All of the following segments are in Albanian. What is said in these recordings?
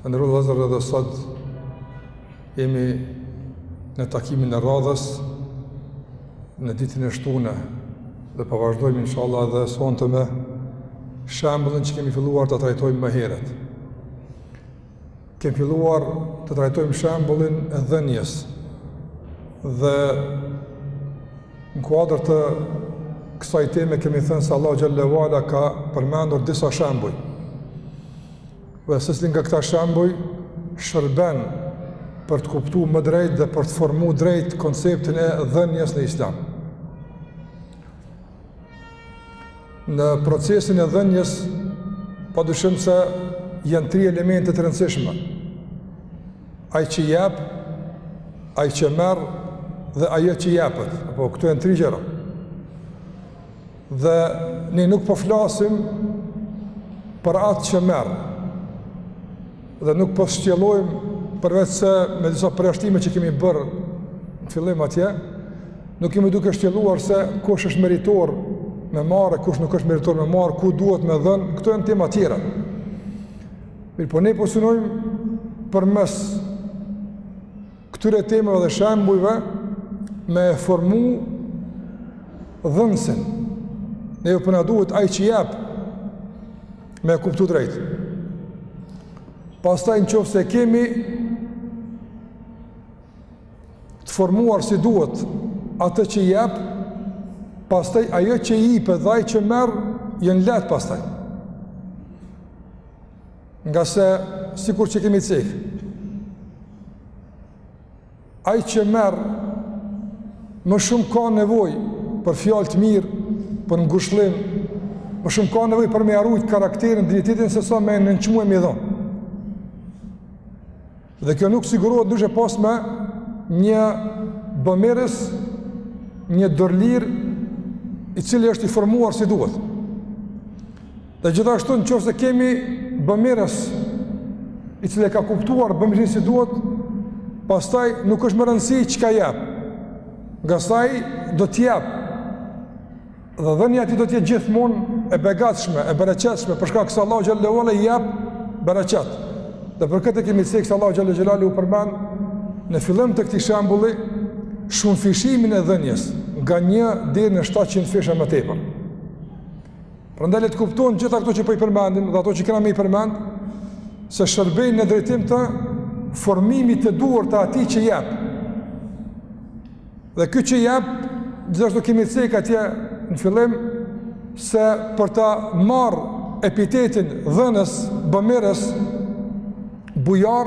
Të nderum vllazër, edhe sot jemi në takimin e radhës, në ditën e shtunë, dhe po vazhdojmë, inshallah, edhe sonte me shembullin që kemi filluar ta trajtojmë më herët. Kemi filluar të trajtojmë shembullin e dhënies, dhe në kuadër të kësaj teme kemi thënë se Allahu Xhelle ve Ala ka përmendur disa shembuj, Dhe secili nga këta shembuj shërben për të kuptu më drejt dhe për të formu drejt konceptin e dhënies në islam. Në procesin e dhënies, pa dyshim se janë tri elemente të rëndësishme. Ai që jep, ai që merr dhe ajo që jepet. Apo, këto janë tri gjëra. Dhe ne nuk po flasim për atë që merr. Dhe nuk po shtjellojmë përveç se me disa përjashtime që kemi bërë në fillim atje, nuk jemi duke shtjelluar se kush është meritor me marrë, kush nuk është meritor me marrë, ku duhet me dhënë, këto janë tema tjera. Mirëpo ne po synojmë përmes Këtyre temave dhe shembujve me e formu dhënësin. Neve po na duhet ai që jep me e kuptu drejt. Pastaj në qoftë se kemi të formuar si duhet atë që jep, pastaj ajo që ipet dhe ai që merr, janë lehtë pastaj. Ngase, sikur që kemi cek, ai që merr më shumë ka nevojë për fjalë të mirë, për ngushëllim, më shumë ka nevojë për me ia rujt karakterin, dinjitetin, sesa me nënçmu e me i dhonë. Dhe kjo nuk sigurohet ndryshe pos me një bëmirës, një dorëlirë i cili është i formuar si duhet. Dhe gjithashtu në qoftë se kemi bëmirës i cili e ka kuptuar bëmirinë si duhet, pastaj nuk është me rëndësi çka jep, ngase ai do t'japë, Dhe dhënia e tij do të jetë gjithmonë e begatshme, e bereqetshme, për shkak se Allahu Xhelle ve Ala i jep bereqet. Dhe për këtë e kemi cek se Allahu Xhelle ve Ala e përmend në fillim të këtij shembulli shumëfishimin e dhënies nga një deri në 700 fish e më tepër. Prandaj le të kuptohen gjitha këto që po i përmendim dhe ato që kena me i përmend se shërbejnë në drejtim të formimit të duhur të atij që jep. Dhe ky që jep, gjithashtu kemi cekë atje në fillim se për ta marrë epitetin dhënës, bëmirës, bujar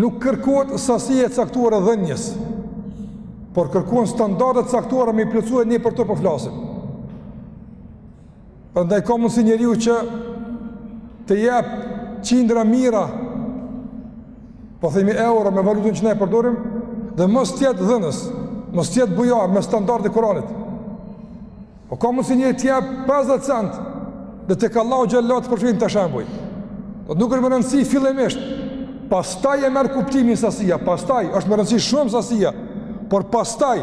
nuk kërkohet sasi e caktuar e dhënies, por kërkohen standarde t'caktuara me i plotësu një për të po flasim. Po Prandaj ka mundësi njeriu që të jep qindra mija, po themi euro me valutën që ne e përdorim, dhe mos të jetë dhënës, mos të jetë bujar me standardin e Kuranit. Po ka mundësi njeriu të jep 50 cent dhe tek Allahu xhallahu të përfshihet te shembujt. Do nuk është me rëndësi fillimisht. Pastaj e merr kuptimin sasia, pastaj është me rëndësi shumë sasia, por pastaj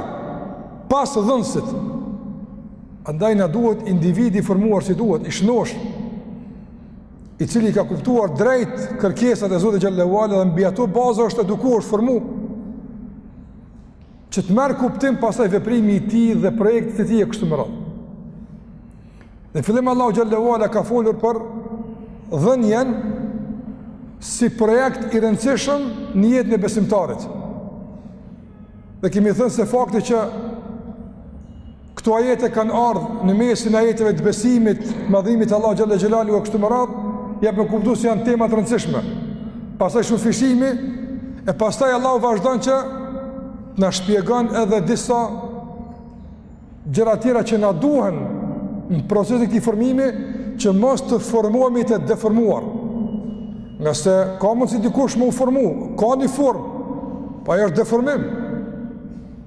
pas dhënësit Andaj na duhet individ i formuar si duhet, i shnosh, i cili i ka kuptuar drejt kërkesat e Zotit xhallahu ala dhe mbi ato baza është edukuar, është formuar. Që të marrë kuptim pastaj veprimi i tij dhe projektet e tij e kështu me radhë. Dhe në fillim Allahu xhallahu ala ka folur për dhënien si projekt i rëndësishëm në jetën e besimtarit. Dhe kemi thënë se fakti që Këto ajete kanë ardhë në mesin e ajeteve të besimit, madhërimit t'Allahut xhel-le xhelaluhu e kështu me radhë, jep me kuptu se janë tema t'rëndësishme. Pastaj shumëfishimi, e pastaj Allahu vazhdon që t'na shpjegon edhe disa gjëra tjera që na duhen në procesin e këtij formimi, që mos të formohemi të deformuar. Ngase ka mundësi dikush me u formu, ka një formë, po ai është deformim.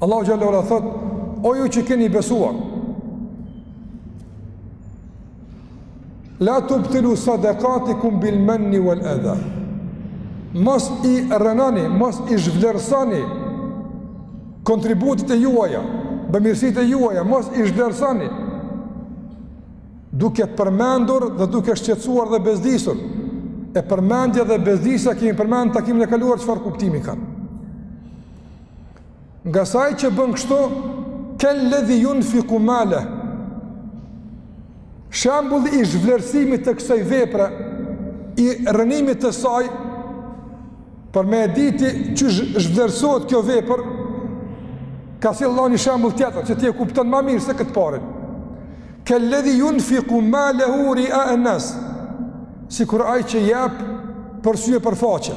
Allahu xhallahu ala thot: "O ju që keni besuar, la tubtilu sadaqatikum bil manni wal adha." Mos i rrënoni, mos i zhvlerësoni kontributet e juaja, bëmirësitë e juaja, mos i zhvlerësoni duke përmendur dhe duke shqetësuar dhe bezdisur. E përmendja dhe bezdisa kemi përmend n'takimin e kaluar çfarë kuptimi kanë. Ngase ai që bën kështu, kel-ledhi junfiku maleh. Shembulli i zhvlerësimit të kësaj vepre, i rrënimit të saj, për me e dit ti që zhvlerësohet kjo vepër, ka sjellë Allahu një shembul tjetër, që ti e kupton ma mirë se këtë t'parin. Kel-ledhi junfiku malehu riaen-nas, sikur ai që jep për sy e për faqe.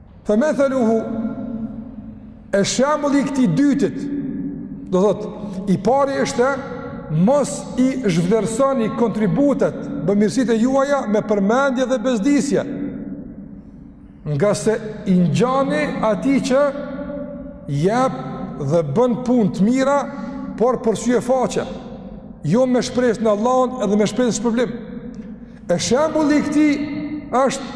Fe methaluhu e shembulli i këtij dytit do thot i pari është mos i zhvlerësoni kontributet, bëmirësitë e juaja me përmendje dhe bezdisje ngase i ngjani atij që jep dhe bën punë të mira por për sy e faqe jo me shpresë në Allahun edhe me shpresë në shpërblim e shembulli i këtij është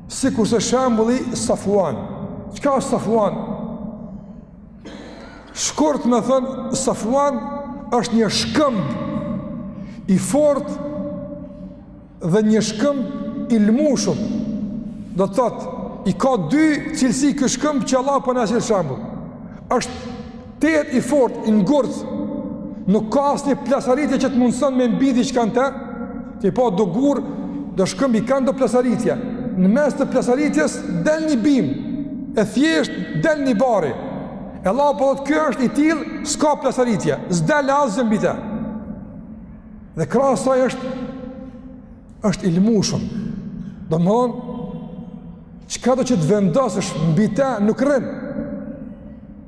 Sikurse shembulli Safuan. Çka është Safuan? Shkurt me thënë Safuan është një shkëmb i fortë dhe një shkëmb i lmushëm. Do të thotë i ka dy cilësi ky shkëmb që Allahu po na sjell shembull. Është Tejet i fortë, i ngurtë, nuk ka asnjë plasaritje që të mundëson me mbi diqka në te, t'i pa do gurë, do shkëmbi kanë do plasaritje. Në mes të plasaritjes, del një bim, e thjeshtë, del një bari. E Allahu po thotë, ky është i tillë, s'ka plasaritje, s'del asgjë mbi te. Dhe krahas asaj është, është i lmushëm. Domethonë, çkado që të vendosësh mbi te, nuk rrin.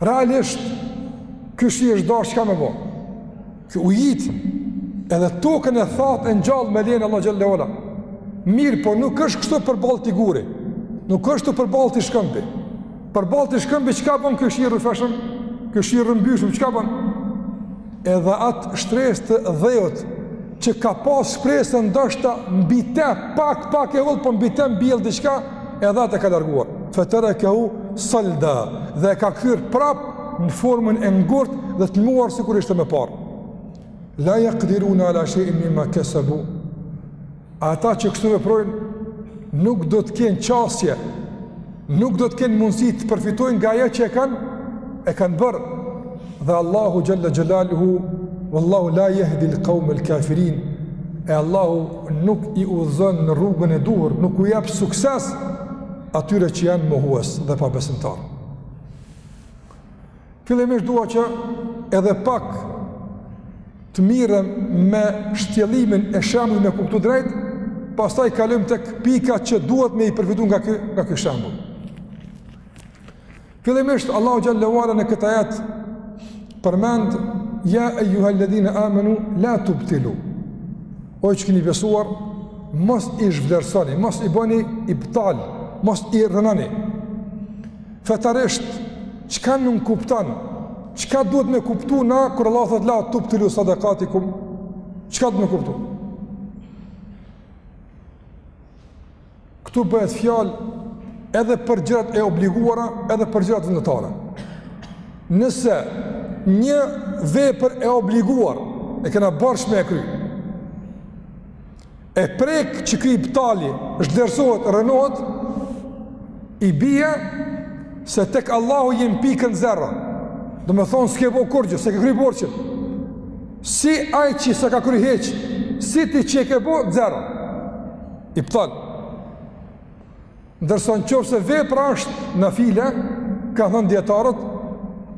Realisht, ky shi është dasht çka me bo. Që ujit, edhe tokën e thatë e ngjall me lejen e Allahut xhelle ue ala. Mirëpo nuk është kështu përballë këtij guri. Nuk është kështu përballë këtij shkëmbi. Përballë këtij shkëmbi, çka bon ky shi i rrufeshëm? Ky shi i rrëmbyshëm, çka bon? Edhe atë shtresë të dheut, që ka pas shpresë se ndoshta mbi te pak pak e hollë, po mbi te mbjell diçka, edhe atë e ka larguar. Fe terekehu salda dhe e ka kthyer prapë në formën e ngurtë dhe të lmuar sikur ishte më parë. La jakdirune ala shej'in mimma kesebu. Ata që kështu veprojnë nuk do të kenë qasje nuk do të kenë mundësi të përfitojnë nga ajo që e kanë e kanë bërë. Dhe Allahu xhelle xhelaluhu wallahu la yahdi al-qawm al-kafirin. E Allahu nuk i udhëzon në rrugën e duhur, nuk u jep sukses atyre që janë mohues dhe pabesimtarë. Fillimisht dua që edhe pak të merrem me shtjellimin e shembull me kuptu drejt, pastaj kalojmë tek pika që duhet me i përfitu nga ky nga ky shembull. Fillimisht Allahu xhelle ue ala në këtë ajet përmend ja ejjuhel-ledhine amenu la tubtilu o ju që kini besuar mos i zhvlerësoni mos i bëni ibtal mos i rrënoni Fetarisht, çka nënkupton, çka duhet me kuptu na, kur Allahu thot la tubtilu sadakatikum, çka duhet me kuptu? Këtu bëhet fjal edhe për gjërat e obliguara, edhe për gjërat vullnetare. Nëse një vepër e obliguar, e kena borxh me e kry, e prek qeky ibtali zhvlerësohet, rrënohet, i bie se tek Allahu je n'pikën zero. Domethënë, s'ke bo kurgjë, s'e ke kry borxhin. Si aj që s'e ka kry hiç, si ti që e ke bo, zero. Ibtali. Ndërsa në qoftë se vepra është nafile, kanë thënë dijetarët,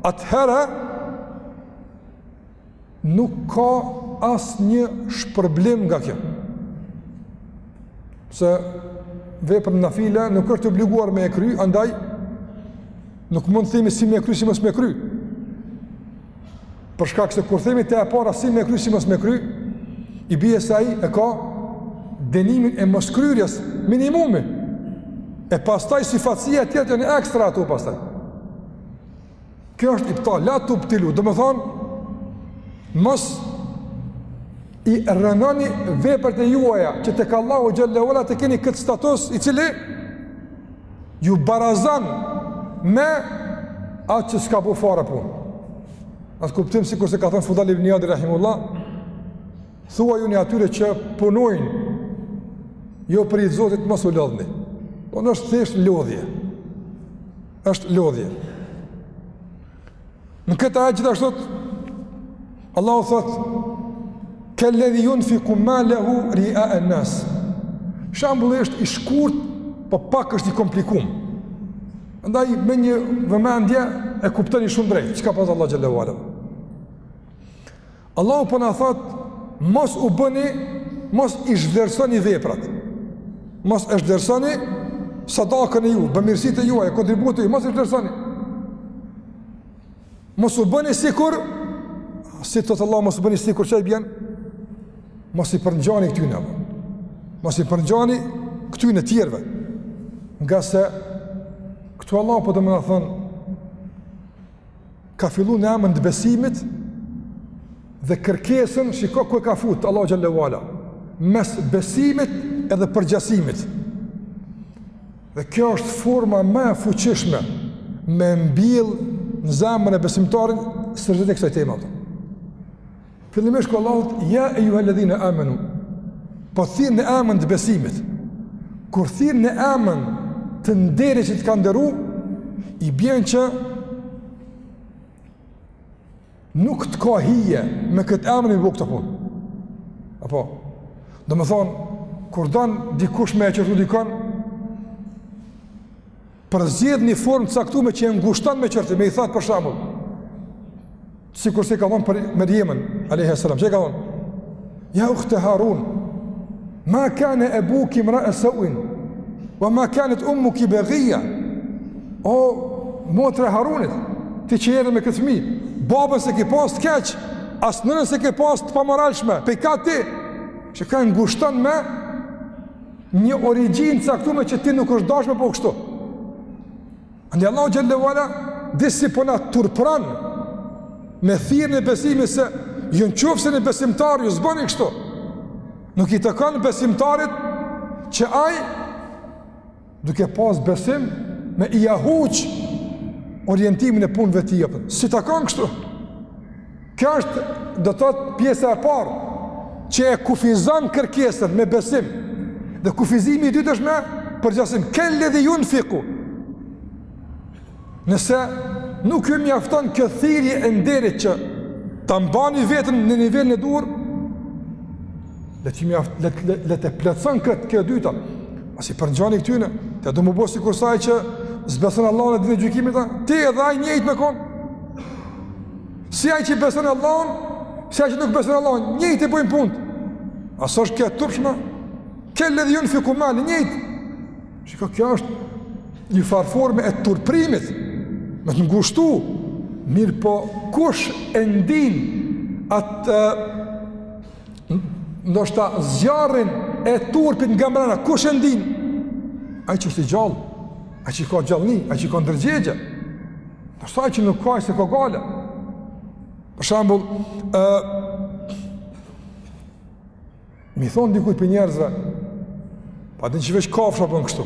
atëherë, Nuk ka asnjë shpërblim nga kjo. Se veprën nafile nuk është i obliguar me e kry, andaj nuk mund të themi si me e kry, si mos me e kry. Për shkak se kur themi te e para si me e kry, si mos me e kry, i bje se ai e ka dënimin e moskryerjes minimumi. E pastaj si fatësia e tjera janë ekstra ato pastaj. Kjo është ibtal, la tubtilu, domethënë, mos i rrënoni veprat e juaja, që tek Allahu xhel-le ve ala të keni këtë status i cili, ju barazon me atë që s'ka bo fare punë. Në atë kuptim, sikurse ka thënë Fudajl ibn Ijadi, Rahimehullah, thuajuni atyre që punojnë, jo për hir të Zotit mos u lodhni. Puna është thjesht lodhje. është lodhje. Në këtë ajet gjithashtu Allahu thot Kelledhi junfiku malehu riae nnas Shembulli është i shkurt Po pak është i komplikum Ndaj me një vëmendje E kuptoni shumë drejt Çka pas Allah xhel-le ve ala Allahu po na thot mos u bëni mos i zhvlerësoni veprat. Mos e zhvlerësoni sadakën e ju, bamirësitë e juaja, kontributin e ju, mos e zhvlerësoni. Mos u bëni sikur si thot Allahu mos u bëni sikur ça i bjen. Mos i përngjani këtyne apo. Mos i përngjani këtyne tjerëve. Ngase këtu Allahu po do me na thonë Ka fillu në emën të besimit dhe kërkesën, shiko ku e ka fut, Allah xhel-le ve ala, mes besimit edhe përngjasimit. Dhe kjo është forma më e fuqishme me mbjell në zemrën e besimtarit seriozitetin e kësaj teme. Fillimisht ku Allahu thotë ja ejjuhel-ledhine amenu. Po thirr në emën të besimit. Kur thirr në emën të nderit që të ka nderu, i bjen që nuk të ka hije me këtë emën me i bo këto punë. Apo, domethënë, kur don dikush me e qortu dikon, Përzgjedh një formë të caktume që e ngushton me qortu, me i thot për shembull. Sikurse kanë thonë për Merjemen, alejhi selam, çka i kanë thonë? Ja ukhte Harun. Ma kana abuki mra'a sawin. Wa ma kanat ummuki baghiya. O motra e Harunit, ti që erdhe me këtë fëmijë, babën s'e ke pas të keq, as nënën s'e ke pas të pamoralshme. Prej kah ti që ka ngushton me Një origjinë të caktume që ti nuk është dashtë me bo kështu. Andaj Allahu xhel-le ve ala disi po na turpëron me thirrjen e besimit se ju në qoftë se jeni besimtarë ju s'bëni kështu nuk i takon besimtarit që ai duke pas besim me ia huq orientimin e punëve ti jepën s'i takon kështu Kjo është, do të thotë, pjesa e parë që e kufizon kërkesën me besim. Dhe kufizimi i dytë është me përngjasim. Kel-ledhi junfiku. Nëse nuk ju mjafton kjo thirrje e nderit që ta mbani veten në nivelin e duhur, le të, mjaft, le, le, le ta plotëson këtë kjo e dyta. Pasi përngjani këtyne, ti do me u bo sikurse ai që s'beson Allahun e ditën e gjykimit, ti edhe ai njejt me konë. Si ai që beson Allahun, si ai që nuk beson Allahun, njëjtë i bëjnë punët. A s'është kjo e turpshme? Kel-ledhi junfiku male, njëjtë. Shiko, kjo është një farforme e turprimit, me të ngushtu, mirëpo kush e ndin atë ndoshta zjarrin e turpit nga mbrena, kush e ndin? Ai që është i gjallë, ai që ka gjallëni, ai që ka ndërgjegje. Ndoshta ai që nuk ka s'e ka gajle. Për shembull, ë me i thonë dikujt prej njerëzve, po a din që veç kafsha bon kështu.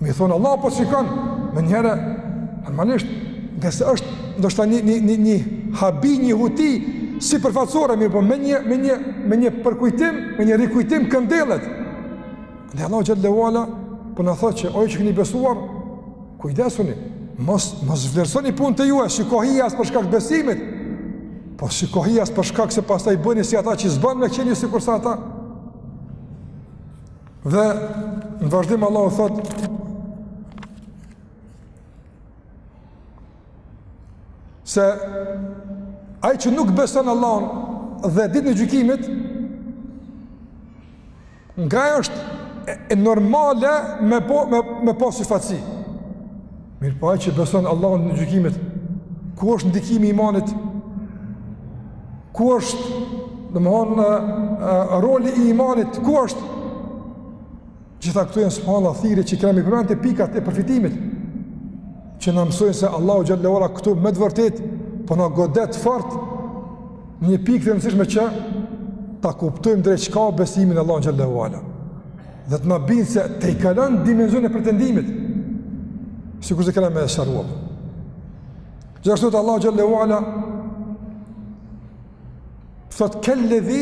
Me i thonë, Allahu po të shikon, menjëherë, normalisht, nëse është, ndoshta një, një, një, një habi, një huti, sipërfaqësore, mirëpo me një, me një, me një përkujtim, me një rikujtim këndelet. Dhe Allahu xhel-le ve ala, po na thotë që, o ju që këni besuar, kujdesuni, mos, mos zhvlerësoni punët e juaja, s'i ka hije as për shkak të besimit, po s'i ka hije as për shkak se pastaj bëheni si ata që s'ban me qenë sikurse ata, Dhe në vazhdim Allahu thotë se ai që nuk beson Allahun dhe ditën e gjykimit nga është normale me po me, me pas syfaqësi. Mirëpo ai që beson Allahun në gjykimit, ku është ndikimi i imanit? Ku është, domethënë, roli i imanit, ku është? Gjitha këto janë, subhanallah, thirrje që kemi me i përmend te pikat e përfitimit, që na mësojnë se Allahu xhel-le ue ala këtu me të vërtetë po na godet fort në një pikë të rëndësishme që ta kuptojmë drejt çka besimi në Allahun xhel-le ue ala. dhe të na bindë se tejkalon dimenzion e pretendimit sikurse kena me e sqaru gjithashtu. Allahu xhel-le ue ala thotë kel-ledhi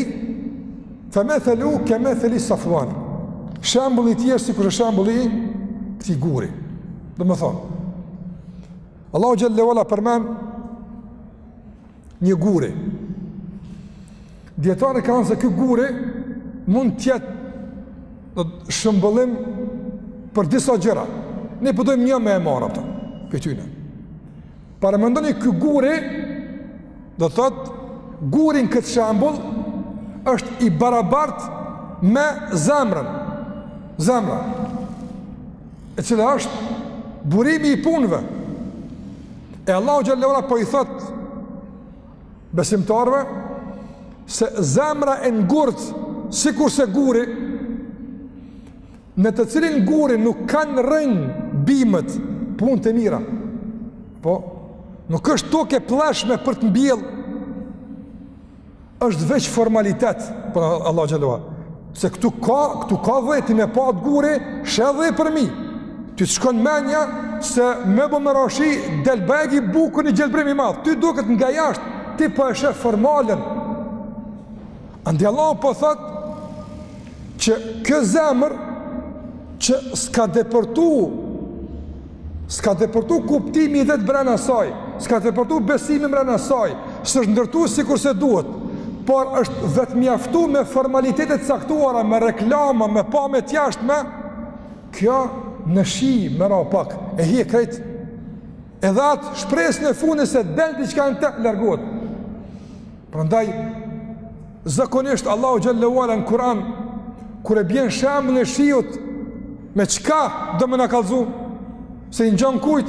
fe methelu ke metheli safuan shembulli i tyre sikurse shembulli i këtij guri, domethënë Allahu xhel-le ue ala përmen një guri. Dijetarët kanë thënë se ky guri mund të jetë shëmbëllim për disa gjëra. Ne po dojmë një me e marrë prej këtyne. Paramendoni, ky guri, do të thotë, guri në këtë shembull është i barabartë me zemrën. Zemrën. e cila është burimi i punëve. E Allahu xhel-le ue ala po i thotë besimtarëve se zemra e ngurtë sikurse guri në të cilin guri nuk kanë rrënjë bimët, punët e mira. Po, nuk është tokë e plleshme për të mbjellë është veç formalitet për Allahu xhel-le ue ala. Se këtu ka, këtu ka dhe, ti me pa atë guri, sheh dhe përmbi. Ty të shkon menja se me bo me ra shi del belki bukur një gjelbërim i madh. Ty duket nga jashtë, ti po e sheh formalen. Andaj Allahu po thotë që kjo zemër që s'ka depërtu S'ka depërtu kuptimi i drejtë mbrena saj, s'ka depërtu besimi mbrena saj, s'është ndërtu sikurse duhet, por është vetëmjaftu me formalitete të caktuara, me reklama, me pamje të jashtme, kjo një shi me ra pak, e hjek krejt, edhe atë shpresën e fundit se del diçka në te, largohet. Prandaj, Zakonisht Allahu xhel-le ue ala në Kur'an kur e bjen shembullin e shiut me çka do me na kallzu se i ngjan kujt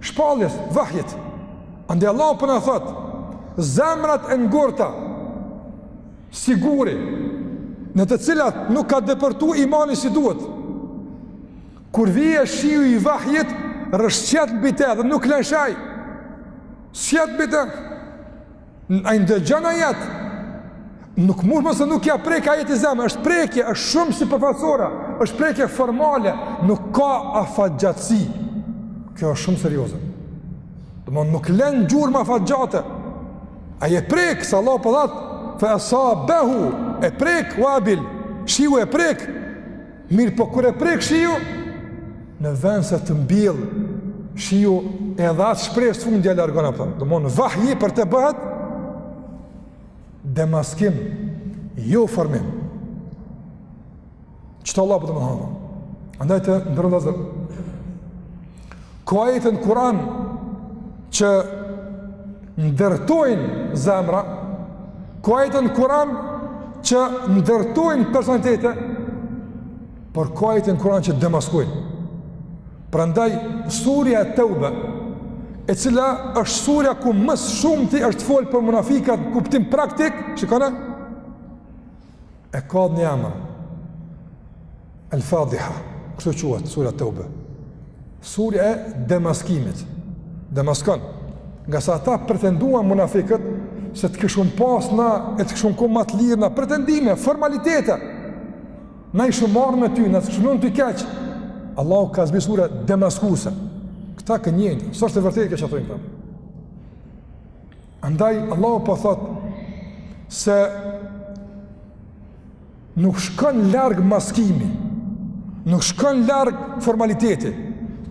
shpalljes, vahjit. Andaj Allahu po na thot, zemrat e ngurta si guri në të cilat nuk ka depërtu imani si duhet. Kur vjen shiu i vahjit, rrëshqet mbi te dhe nuk lën shej. Rrëshqet mbi te. Ai ndëgjon ajet. Nuk mund mos nuk ja prek ajeti zemrën, është prekje, është shumë sipërfaqësore, është prekje formale, nuk ka afatgjatësi. Kjo është shumë serioze. Domethënë nuk lën gjurmë afatgjate. Ai e prek se Allah po thot fa asabahu e prek wabil, shiu e prek. Mirëpo kur e prek shiu, në vend se të mbjell shiu edhe atë shpresë t'fundit ja largon për ta. Domethënë, vahji për të bëhet, demaskim, jo formim. Qëta Allah po don me thanë? Andaj të nderuar vllazër, Ka ajete në Kur'an që ndërtojnë zemra, ka ajete në Kur'an që ndërtojnë personalitete, por ka ajete në Kur'an që demaskojnë. Prandaj surja Tauba e cila është surja ku më së shumti është fol për munafikat kuptim praktik, shikoni. E ka edhe një emër. El Fadhiha, kështu quhet surja Tauba. Surja e demaskimit. Demaskon. Nga sa ata pretenduan munafikët se të kishum pas na e të kishum kon ma të lirë na pretendime, formalitete. Na kishum ardh me ty, na të kishum mund të keq. Allahu ka zbrit surja demaskuse. Këta gënjejnë, s'osht e vërtetë çka thojnë këta Andaj Allahu po thot se nuk shkon larg maskimi. Nuk shkon larg formaliteti.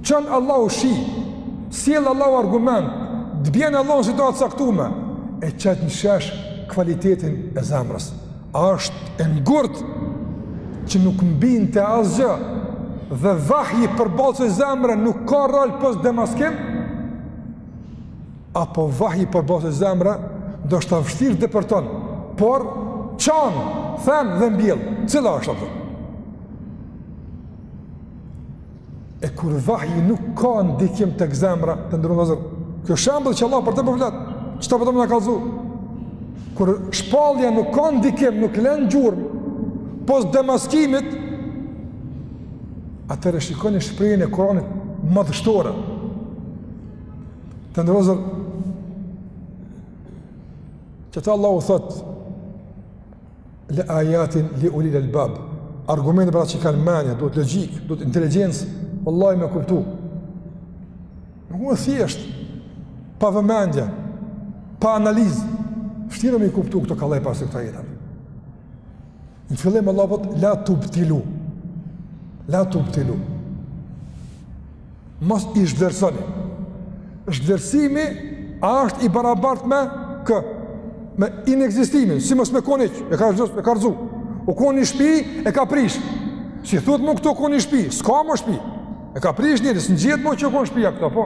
Çon Allahu shi, sjell Allahu argument, të bjen Allahu në situatë t'caktume e qet në shesh kvalitetin e zemrës. A është e ngurt që nuk mbin n'te asgjë dhe vahji përballë asaj zemre nuk ka rol pos demaskim? apo vahji përballë asaj zemre, ndoshta vështirë depërton, por çan, then dhe mbjell, cila është ato? E kur vahji nuk ka ndikim tek zemra, të nderuar vllazër, kjo shembull që Allah për te po flet, qëta po don me na kallzu? Kur shpallja nuk ka ndikim, nuk len gjurmë, pos demaskimit, atëherë shikoni shprehjen e Kur'anit madhështore, Të nderuar vëllezër, qeta Allahu thot, le ajatin li ulil elbab, argumente për ata që kanë mendje, duhet logjikë, duhet inteligjencë, vallahi me kuptu. Nuk mun thjesht, pa vëmendje, pa analizë, shtirë me i kuptu këto kalaj pasë këta jetër. Në fillim, Allahu thot, la tubtilu, la tubtilu, Mos i zhvlerësoni. Zhvlerësimi a është i barabartë me kë? Me inekzistimin, si mos me kon hiç, e ka rrëzu. U kon shpi, e ka prish. Si thuhet, mo këtu u kon shpi, s'ka mo shpi. E ka prish njeri, s'njihet mo që u kon shpia këtu, po.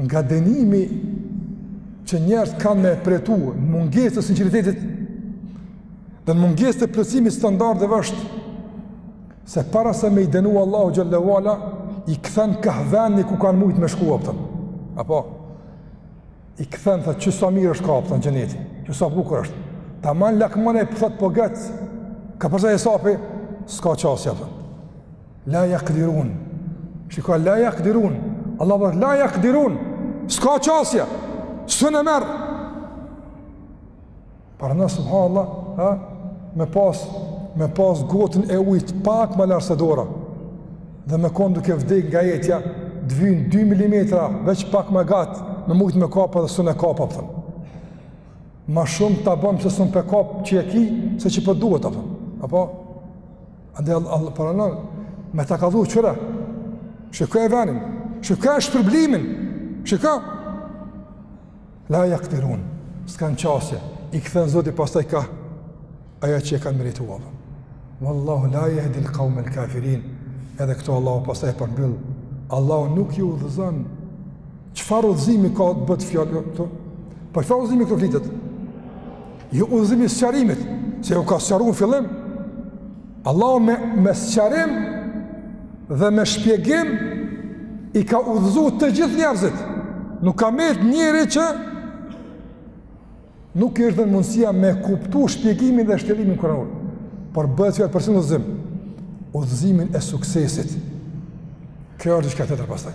Nga dënimi që njerëz kanë me e përjetu, në mungesë të sinqeritetit dhe në mungesë të plotësimit standardeve është se para se me i dënu Allahu xhel-le ue ala i kthen ka vendi ku kanë mujt me shku, a kupton. Apo i kthen tha kqyr sa mirë është, a kupton, xheneti, kqyr sa bukur është. Taman lakmon ai po thot po gec. Ka përsa e sapi s'ka qasje, a kupton. La yaqdirun. Shiko la yaqdirun. Allahu thot la yaqdirun. S'ka qasje. S'un e merr. Paramendo subhanallah, ha? Me pas me pas gotën e ujit pak ma larg se dora. Dhe me kon duke vdek nga etja, të vyjnë 2 mm veç pak ma ngat, me mujt me kap dhe s'un e kap, a kupton. Ma shumë ta bon se s'un pe kap që e ki, se që po duhet, a kupton. Apo Andaj Allahu, Allahu paramendo me ta kallxu, kqyre. Kqyre venin, kqyre shpërblimin, kqyre. La jakdirun, s'kan qasje, i kthen Zoti pastaj ka ajo që e kanë meritu. Wallahu la jehdil kaumel kafirin, edhe këtu Allahu pastaj përmbyll. Allahu nuk i udhëzon, çfarë udhëzimi këtu bëhet fjalë, për çfarë udhëzimi këtu flitet? Jo udhëzimi i sqarimit, se u ka sqaruar në fillim. Allahu me me sqarim dhe me shpjegim i ka udhëzuar të gjithë njerëzit. Nuk ka met njeri që nuk i është dhënë mundësia me kuptu shpjegimin dhe shtjellimin kuranor. Por bëhet fjalë për cilin udhëzim, udhëzimin e suksesit. Kjo është diçka tjetër pastaj.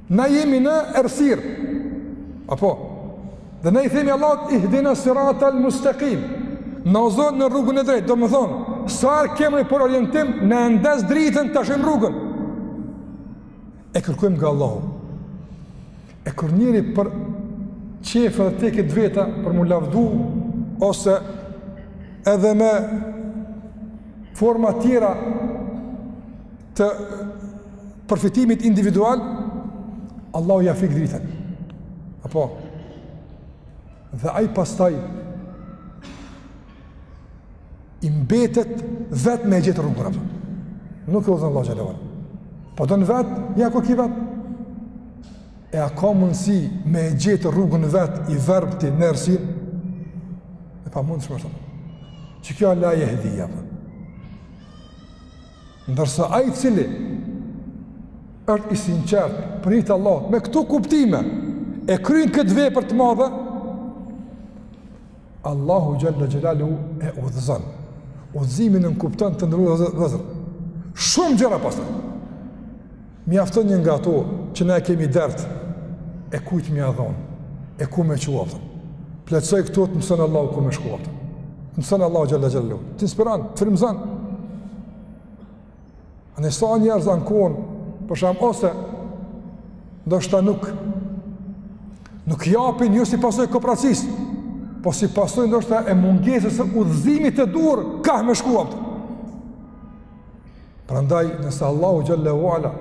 Na jemi në errësirë. Apo. Dhe ne i themi Allahut ihdina siratal mustaqim. Na udhëzo në rrugën e drejtë, domethënë, sa e kemi për orientim na e ndez dritën ta shohim rrugën. E kërkojmë nga Allahu. E kur njeri për qejfe dhe teke të veta për mu lavdu, ose edhe me forma tjera të përfitimit individual, Allahu ja fik dritën. Apo dhe ai pastaj i mbetet vetë me e gjet rrugën apo. Nuk e udhëzon Allahu xhel-le ue ala. Po don vet, ja ku e ki vet. E a ka mundësi me e gjet rrugën vet i verbti n'errësi? E pamundshme është. Që kjo Allah e hedi, ja, Ndërsa ai i cili është i sinqert, për Allah me këto kuptime e kryen këtë vepër të madhe, Allahu xhel-le xhelaluhu e udhëzon. Udhëzimi nënkupton të nderuar vëllezër. Shumë gjëra pastaj. Mjafton një nga ato që na e kemi dert e kujt me ia dhon, e ku me çu apo. Plotësoj këtu të mëson Allahu ku me shku apo. Mëson Allahu xhel-le xhelaluhu. Të inspiron, të frymëzon. E sa njerëz ankohen, për shembull ose ndoshta nuk nuk japin jo si pasojë koprracisë, po si pasojë ndoshta e mungesës së udhëzimit të duhur, ka me shku apo. Prandaj, nëse Allahu xhel-le ue ala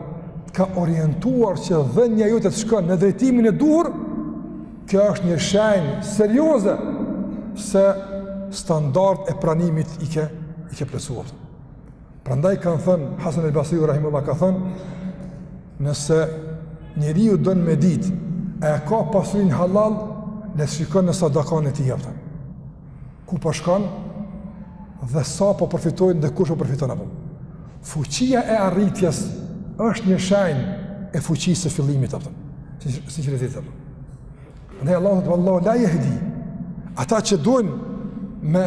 të ka orientuar që dhënia jote të shkon në drejtimin e duhur, kjo është një shenjë serioze se standardet e pranimit i ke, i ke plotësuar. Prandaj kanë thënë, Hasan el Basriu, rahimehullah, ka thënë, nëse njeriu don me ditë, a e ka pasurinë hallall, le të shikon në sadakanë e tij, apo. ku po shkon dhe sa po përfitojnë dhe kush po përfiton ato. Fuqia e arritjes është një shenjë e fuqisë së fillimit apo. Si si që ditë apo. Ne Allahu tha vallahu la jehdi. Ata që duan me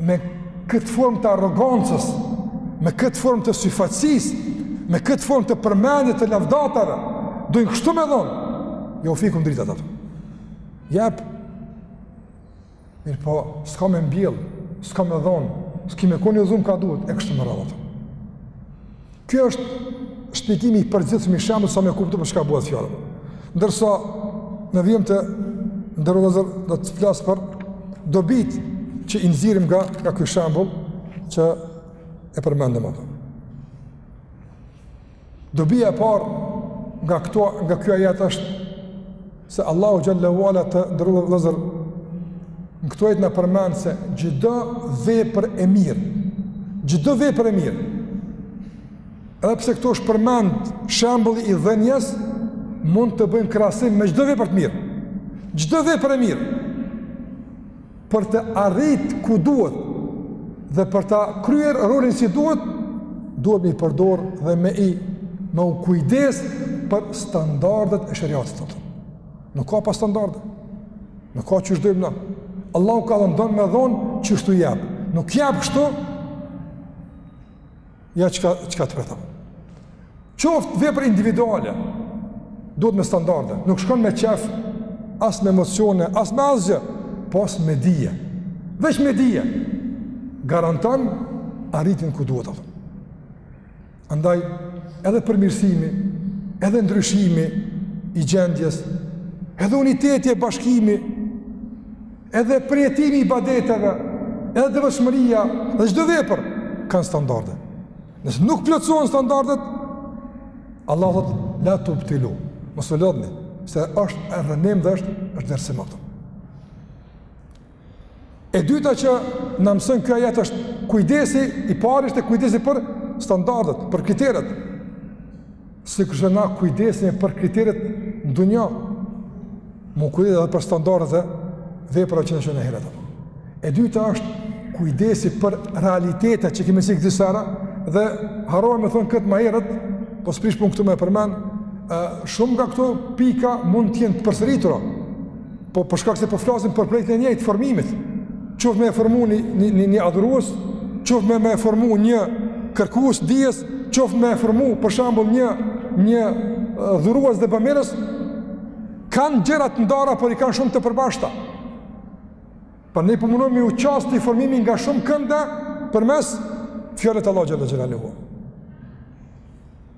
me këtë formë të arrogancës, me këtë formë të syefaqësisë, me këtë formë të përmendjes të lavdatave, duan kështu me dhon. Ja u fikën dritat apo. Jap Mirëpo, s'ka me mbjellë, s'ka me dhonë, s'ki me koni udhëzum ka duhet, e kështu me radhë. Kjo është shpjegimi i përgjithshëm i shembullit sa me kuptu për çka bëhet fjalë. Ndërsa në vijim të nderuar vëllezër do të flas për dobitë që i nxjerrim nga nga ky shembull që e përmendëm apo. Dobia e parë nga këto nga ky ajet është se Allahu xhel-le ue ala të nderuar vëllezër në këtë ajet na përmend se çdo vepër e mirë çdo vepër e mirë edhe pse këtu është përmend shembulli i dhënies mund të bëjmë krahasim me çdo vepër të mirë çdo vepër e mirë për të arrit ku duhet dhe për ta kryer rolin si duhet, duhet me i përdor dhe me me u kujdes për standardet e sheriatit atë. Nuk ka pa standarde, nuk ka qysh dojmë na. Allahu ka dhonë, domethonë, qështu jap. Nuk jap kështu, Ja çka çka të them. Qoftë vepër individuale, duhet me standarde. Nuk shkon me qef, as me emocione, as me asgjë, pos me dije. Veç me dije garanton arritjen ku duhet atë. Andaj edhe përmirësimi, edhe ndryshimi i gjendjes, edhe uniteti e bashkimi Edhe përjetimi i ibadeteve, edhe devotshmëria, dhe çdo vepër, kanë standarde. Nëse nuk plotësohen standardet, Allahu thotë, la tubtilu, mos u lodhni, se është rrënim dhe është, është zhvlerësim ato. E dyta që na mëson ky ajet është kujdesi, e para ishte kujdesi për standardet, për kriteret, Sikurse na kujdesi për kriteret në dunja, m'u kujdes edhe për standardet e veprave që na çojnë në ahiret. E dyta është kujdesi për realitetet që kemi cek disa herë, dhe harrojmë me thonë këtë ma herët, po s'prish punë këtu me përmen, shumë nga këto pika mund t'jenë të përsëritura, Po për shkak se po flasim për projektin e njëjtë t'formimit, qoftë me formu një një një adhurues, qoftë me e formu një kërkues dijes, qoftë me e formu për shembull një një dhurues dhe bamirës, kanë gjëra të ndara, por i kanë shumë të përbashkëta. Prandaj po munohemi me iu qas këtij formimi nga shumë kënde përmes fjalës t'Allahut xhel-le xhelaluhu.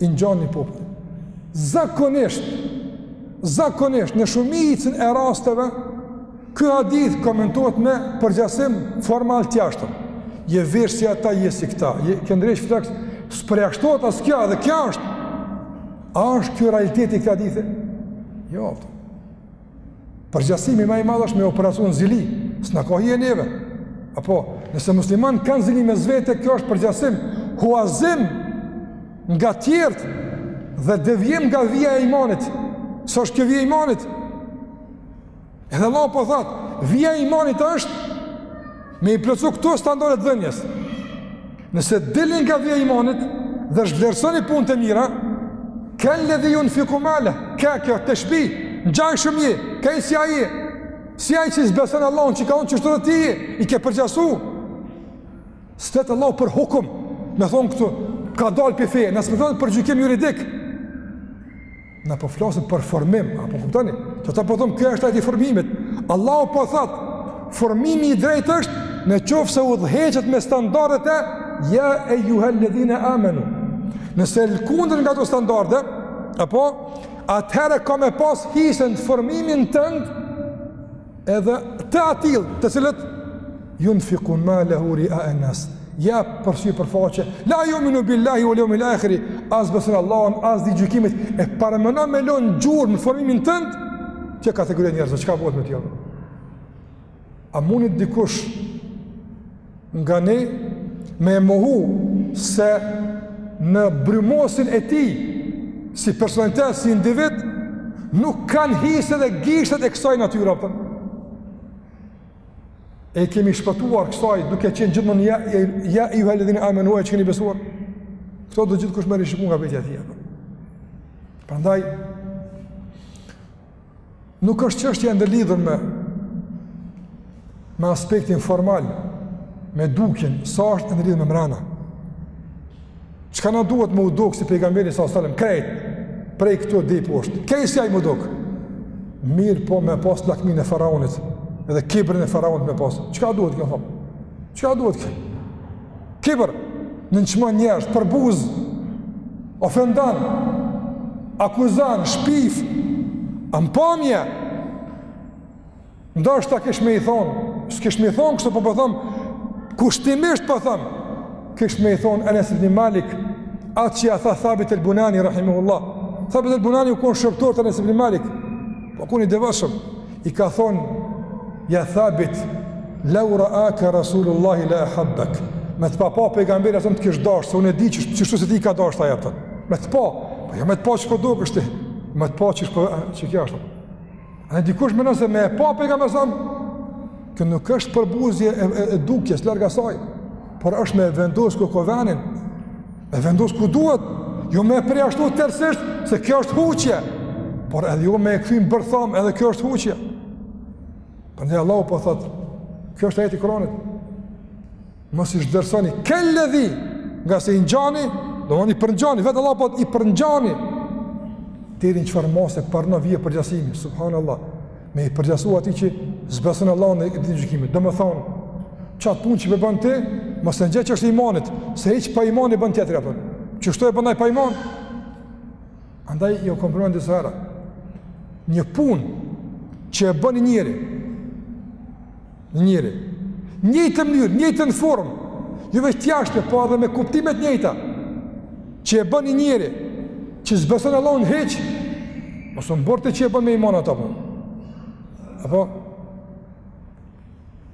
I ngjan një populli. Zakonisht, zakonisht, në shumicën e rasteve, ky hadith komentohet me përgjasim formal t'jashtëm. Je vesh si ata, je si këta, i ke ndreq flokt, s'përjashtohet as kjo, edhe kjo është. A është kjo realiteti i këtij hadithi? Jo. Përgjasimi ma i madhë është me ia pas zili, s'na ka hije neve. Apo, nëse muslimanët kanë zili mes vete, kjo është përgjasim, huazim nga tjerët dhe devijim nga vija e imanit. S'është kjo vija e imanit? Edhe Allahu po thotë, vija e imanit është Me i plotsu këto standarde t'dhënies, nëse dilni nga vija e imanit dhe zhvlerësoni punët e mira, kënë ledhi ju në fikumale, ka kjo të shbi, në gjaj shumë je, ka i si a je, si a i që i zbesën Allah, në që ka unë që shtërë ti je, i ke përgjasu, s'flet Allahu për hukum, me thonë këtu, ka dalë prej feje, domethonë për gjykim juridik, Na po flasim për formim, a po kuptoni? Qata po them kjo është ajeti i formimit. Allahu po thot, formimi i drejtë është në qoftë se udhëheqet me standardet e ja ejjuhel-ledhine amenu. Nëse lëkundet nga ato standarde, apo atëherë ka me pas hise n'formimin tënd Edhe të atillë të cilët yunfiqu malahu ri'a an-nas. Jap për sy për faqe. La yu'minu billahi wal yawmil akhir. As beson Allahun, as ditë gjykimit e paramenon me lon gjurmë në formimin tënd. Kjo kategori e njerëzve, çka bëhet me ty? A mundit dikush Nga ne me e mohu se në brymosjen e tij si personalitet, si individ, nuk kanë hise dhe gjestet e kësaj natyre, apo i kemi shpëtuar kësaj duke qenë gjithmonë ja, ja, ja ejjuhel-ledhine amenu, ju që keni besuar. Këto do gjithkush me i rishiku nga vetja e tija. Prandaj, Nuk është çështje e ndërlidhur me me aspektin formal, me dukjen, sa është e ndërlidhur me mrena. Çka na duhet m'u dukë si pejgamberi sa sallam krejt prej këtu deri poshtë. Krejt si ai m'u dukë. Mirëpo me pas lakminë e faraonit dhe kibrin e faraonit me pas. Çka duhet kjo formë? Çka duhet kjo? Kibër, nënçmon njerëz, përbuz. Ofendon, akuzan, shpif, e n'pamje, ndoshta kish me i thonë, s'kish me i thonë kështu po po thom, kushtimisht po thom, kish me i thonë Enes ibn Malik, atë që ia tha Thabit el Bunani, Rahimehullah, Thabit el Bunani u konë shërbtor te Enes ibn Malik, po konë i devotshëm, I ka thonë, ja Thabit, lau raake Rasulullahi le ehabbek, me të pa pa pejgamberi alejhi selam të kish dashtë, se unë e di qështu si ti ka dashtë aja pëtën, me të pa, po jo me të pa qysh po dokesh ti, me të pa qysh po, qysh jashtë, a ne dikush menon se me e pa pejgamberi alejhi selam, kjo nuk është përbuzje e, e, e dukjes, larg asaj, por është me vendosë ku e ka venin, E vendos ku duhet, jo me e përjashtu tërsisht, se kjo është huqje, por edhe jo me e kthy n'bërthamë, edhe kjo është huqje. Prandaj Allah po thot, kjo është ajet i Kuranit, mos i zhvlerësoni, kel-ledhi, ngase i ngjani, domethënë i përngjani, vetë Allahu po thot i përngjani, deri në çfarë mase e parë në vijë e përgjasimi, subhanallah, Me i përgjasu atij që s'beson Allahun e ditën e gjykimit. Domethënë, qatë punë që po bën ti, mos e njeh që është e imanit, se hiç pa iman e bën tjetri atë. Që shtu e bën edhe ai pa iman? Andaj i o kompromen disa herë. Një punë që e bën njeri, Një njeri. Njëjtë mënyrë, njëjtën formë. Jo veç t'jashtme, po edhe me kuptime t'njëjta. Që e bon ni njeri, që s'beson Allahun hiç, më s'mund ta bënte që e bën me iman atë punë. Apo?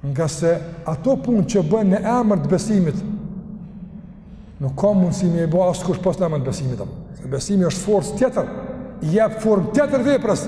Nga se ato punë që bën në emër të besimit, nuk ka mundësi me i bo askush pos në emër të besimit. Apo? Besimi është forcë tjetër, i jep formë tjetër veprës,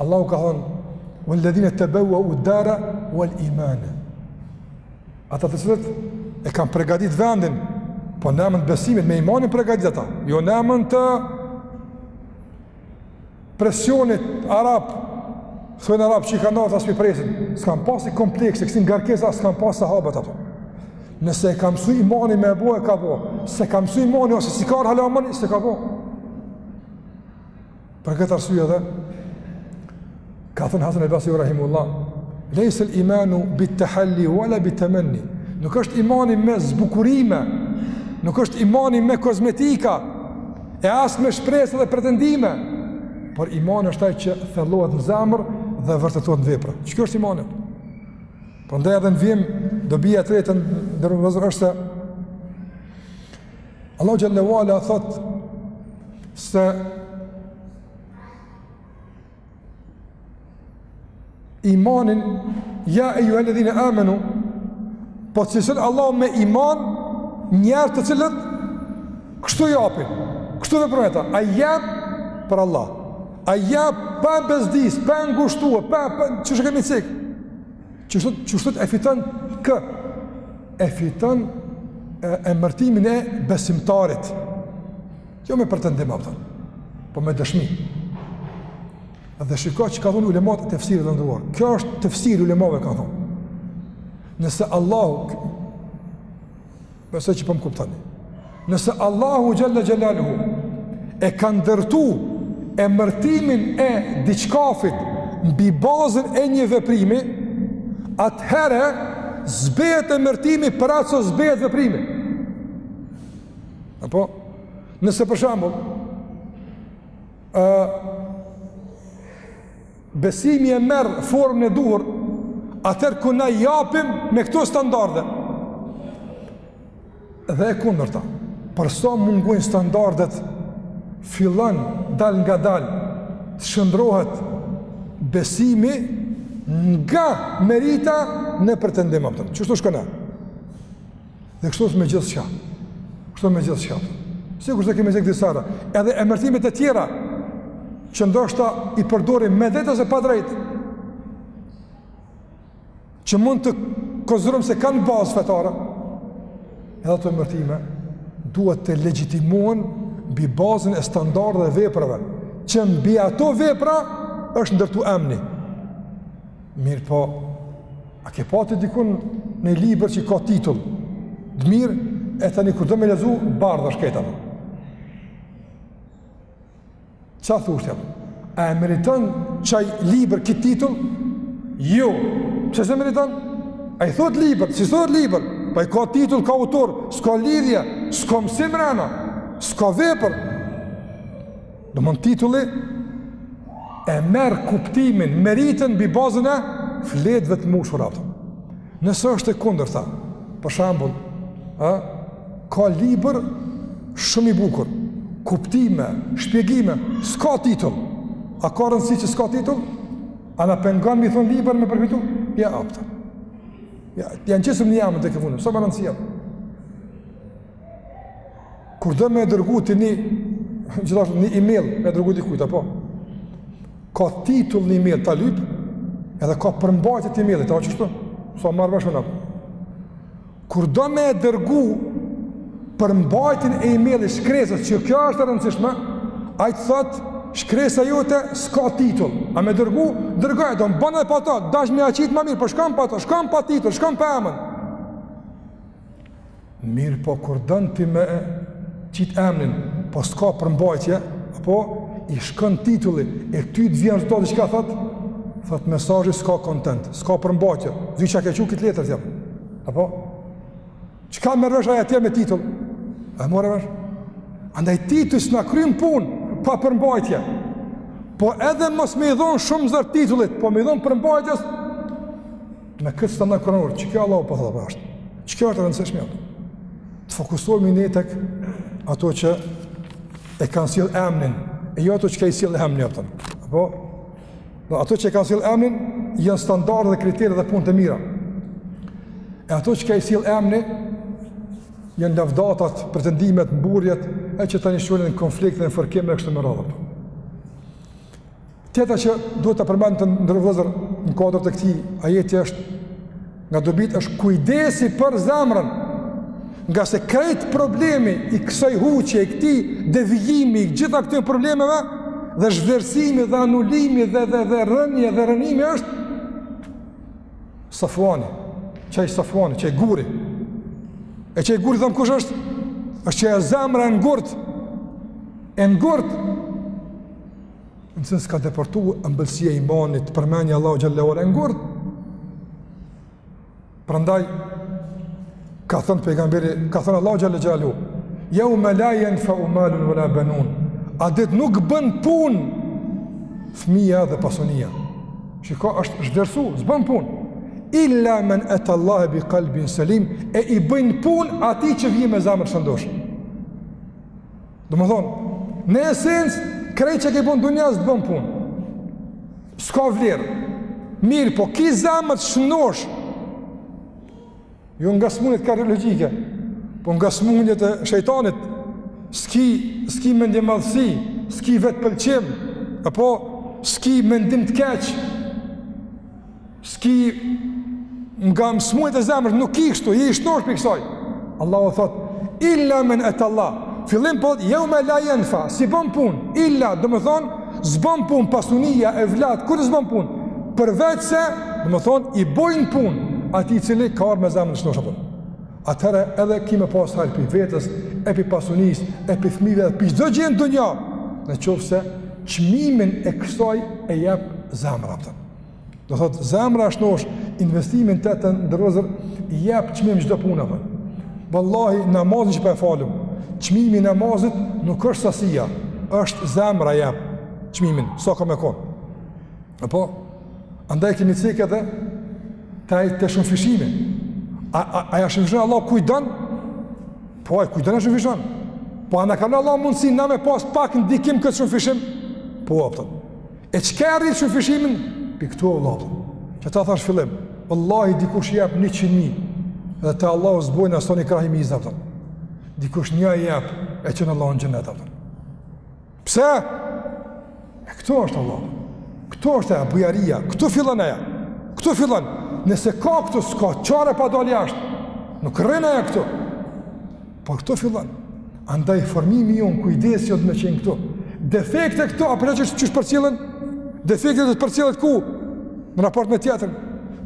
Allahu ka thënë, "Wa alladhina tabawwa'u ad-dara wal iman." Ata të cilët e kanë përgatitur vendin, po në emër të besimit me imanin e përgatit ata, jo në emër të presionit arab, thonë arab që i kanë nëpër shpi presin, s'kan pas komplekse, kësi ngarkesa s'kan pas sahabët ato. Nëse e ka mësu imani me e bo, e ka bo. S'e ka mësu imani, ose s'ia ka bo hallall imani, s'e ka bo. Për këtë arsye edhe ka thënë Hasan al-Basri rahimahullah, "Laysa al-imanu bit-tahalli wala bit-tamanni." Nuk është imani me zbukurime, nuk është imani me kozmetika e as me shpresa dhe pretendime, por imani është ai që thellohet në zemër dhe vërtetohet në vepra. Çka është imani? Prandaj edhe në vijim dobia e tretë ndërvozë është se Allahu xhallahu ala thot se imanin ja ejjuhe ledhine amenu po të cilëson Allah me iman njerëz të cilët kështu japin kështu veprojnë ata a jep për Allah a jep pa bezdisë pa e ngushtu pa, pa që shë kemi cikë Qeshtu, qeshtu e fiton kë? E fiton e, emërtimin e besimtarit. Jo me pretendim, kupton. Po me dëshmi. Dhe shiko çka kanë thonë ulemat e tefsirit të nderuar. Kjo është tefsir i ulemave, kanë thonë. Nëse Allahu, Besoj që po më kuptoni. Nëse Allahu xhel-le xhelaluhu e ka ndërtu emërtimin e diçkafit mbi bazën e një veprimi, atëherë zbehet emërtimi për aq sa zbehet veprimi. Apo, nëse për shembull, uh, Besimi e merr formën e duhur atëherë kur na japim me këto standarde. Dhe e kundërta, por sa mungojnë standardet, fillon dalëngadalë të shndërrohet besimi nga merita në pretendim kupton. Qeshtu shkon ai? Dhe kështu është me gjithçka. Kështu është me gjithçka. Sikurse kemi cekë disa herë. Edhe emërtimet e tjera, që ndoshta i përdorim me drejt ose pa drejt, që mund të konsiderojmë se kanë bazë fetare, edhe ato emërtime, duhet të legjitimohen mbi bazën e standardeve dhe veprave, që mbi ato vepra është ndërtu emni. Mirëpo, a ke pa ti dikun një libër që ka titull, të mirë, e tani kur do me lexu, bardhë është krejt, apo. Ça thu ti? A e meriton qaj libër këtë titull? Jo, pse s'e meriton? A i thot libër, s'i thot libër, pa i ka titull, ka autor, s'ka lidhje, s'ka mësim mrena, s'ka vepër, Domethonë titulli e merr kuptimin, meritën mbi bazën e fletëve të mbushura. Nëse është e kundërta, për shembull, ë ka libër shumë i bukur, kuptime, shpjegime, s'ka titull. A ka rëndësi që s'ka titull? A na pengon m'i thon libër me përfitu? Ja, apo. Ja, ja qesim një emën të këfunë, s'a me rëndësi, a? Kur do me dërgu ti një, gjithashtu një email me dërgu dikujt, apo, ka titull një email ta lyp, edhe ka përmbajtje të emailit, a qështu, sa marr vesh unë. Kur do me dërgu përmbajtjen e emailit shkresës, që kjo është e rëndësishme, ai të thotë, shkresa jote s'ka titull, a me dërgu, dërgoje, bon edhe pa to, dash me e qit ma mirë, po shkon pa to, shkon pa titull, shkon pa emën. Mirëpo kur don ti me e qitë emnin, po s'ka përmbajtje, apo i shkon titulli, e ty të vjen, s'di ti çka thotë, thotë mesazhi s'ka kontent, s'ka përmbajtje, s'di ça ke çu këtë letër ti, apo, çka merr vesh ai atje me titull, a more vesh, andaj titulli s'na kryn punë, pa përmbajtje, po edhe mos me i dhonë shumë zor titullit, po me i dhonë përmbajtjes, Me këtë standard kuranor, çka Allahu po thotë pra është, çka është e rëndësishme ato. Të fokusohemi ne tek ato që e kanë sjell emnin, e jo ato çka i sjell emni, apo. Ato që e kanë sjell emnin janë standarde dhe kritere dhe punë të mira. E ato çka i sjell emni janë lavdatat, pretendimet, mburrjet, e që tani shkojnë në konflikt dhe në fërkime e kështu me radhë. Tjetra që duhet ta përmendim të nderum vllezër në kuadër të këtij ajeti është nga dobitë është kujdesi për zemrën ngase krejt problemi i kësoj huqe i këtij devijimi i gjitha këtyre problemeve dhe zhvlerësimi dhe anulimi dhe dhe dhe rënia dhe rrënimi është safuani qaj safuani, qaj guri e qaj guri domethënë kush është është qajo zemra e ngurt e ngurt Nëse s'ka depërtu ëmbëlsia e imanit, përmendja e Allahut xhelle xhelaluhu e ngurt. Prandaj ka thënë pejgamberi, ka thënë Allahu xhelle xhelaluhu, "Jeume la jenfeu malun ve la benun." Atë ditë nuk bën punë fëmija dhe pasunia. Shiko, është zhdersu, s'bën punë. Illa men etallahe bi kalbin selim, e i bëjnë punë atij që vjen me zemër t'shëndoshë. Domethënë, në esencë, krejt çka ke bo n'dunja, s'të bën punë. S'ka vlerë. Mirë, po ki zemër të shnoshë. Jo nga smunjet kardiologjike, po nga smunjet e shejtanit, s'ki, s'ki mendjemadhësi, s'ki vetëpëlqim, apo s'ki mendim të keq. S'ki nga smunjet e zemrës, nuk ki kështu, je i shnoshë pi kësaj. Allahu thotë, illa men etallah, fillim po, jeume la jenfeu, s'i bon punë, illa, domethënë, s'bon punë, pasunia, evlatë, kur s'bon punë, përveç se, domethënë, i bojnë punë, atij i cili ka ardh me zemër t'shnoshë, a kupton. Atëherë edhe ki me pas hajr pi vetes, e pi pasunisë, e pi fmive, e pi çdo gjëje në dunja, në qoftë se çmimin e kësaj e jep zemra, a kupton. Do thotë zemra e shnoshë investimi në të të nderum vllezër jep çmim çdo pune, a kupton. Vallahi namazin që po e falim, çmimi i namazit nuk është sasia, është zemra jep çmimin, sa ka me kon. Apo andaj kemi cek edhe te ai te shumëfishimi. A a a ja shumëfishon Allahu kujt don? Po ai kujt don ja shumëfishon. Po a na ka lanë Allahu mundsi na me pas pak ndikim n'këtë shumëfishim. Po, a kupton. E çka e rrit shumëfishimin? Pi këtu o vëllau. Që ta thashë fillim, vallahi dikush i jap 100.000 dhe te Allahu s'bojnë as sa ni krah i mizës, a kupton. Dikush një i jap e çon Allahu n'xhenet, a kupton. Pse? E këtu është o vëllau. Këtu është ajo bujaria, këtu fillon ajo. Këtu fillon. Nëse ka këtu s'ka çare pa dalë jashtë. Nuk rrin ajo këtu. Por këtu fillon. Andaj formimi jonë, kujdesi jonë me qenë këtu. Defekte këtu a pra ç'u përcjellin? Defekte do të përcillet ku? Në raport me tjetrin.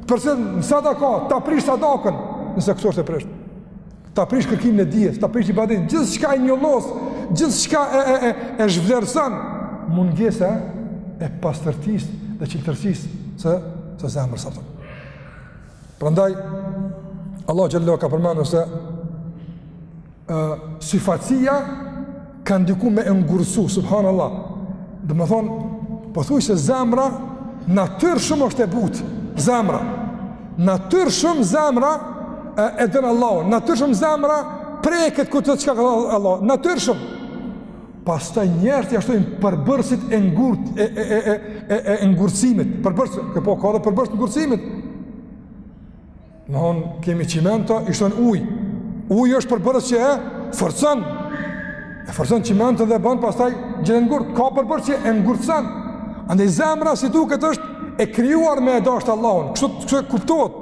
Përcjellin në sadaka, ta prish sadakën, nëse këtu është e prisht. Ta prish kërkimin e dijes, ta prish ibadetin, gjithçka e njollos, gjithçka e e e e zhvlerëson mungesa e pastërtisë dhe çiltërsisë së së zemrës atë. Prandaj Allahu xhallahu ka përmendur se sifate si kanë ndiku me ngursu subhanallahu. Domethonë po thuaj se zemra natyrshëm është e butë. Zemra natyrshëm zemra e, e don Allahu. Natyrshëm zemra preket kupton çka ka Allahu. Natyrshëm Pastaj njerëzit ja shtojnë përbërësit e ngurt e e e e e, e, e ngurtësimit, përbërës, po ka edhe përbërës të ngurtësimit. Medemek kemi çimento, i shton ujë. Uji është përbërës që e forcon. E forcon çimenton dhe bën pastaj gjë të ngurt, ka përbërës që e ngurtëson. Andaj zemra si duket është e krijuar me e dashtë Allahun. Kështu kështu kuptohet.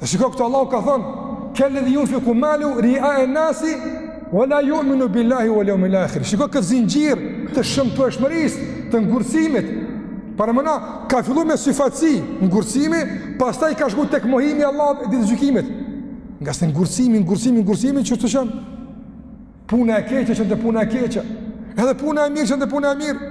Dhe shiko këtë Allah ka thënë, kel-ledhi junfiku malehu riae nasi ue la juminu billahi uel jeumil ahiri. Shiko këtë zinxhir të shëmtueshmërisë, të ngurtësimit. Paramendo, ka fillu me sifate si ngurtësimi, pastaj ka shku tek mohimi i Allahut e ditës gjykimit. Ngase ngurtësimi, ngurtësimi, ngurtësimi, aty të çon? Puna e keqe çon te puna e keqe. Edhe puna e mirë çon te puna e mirë.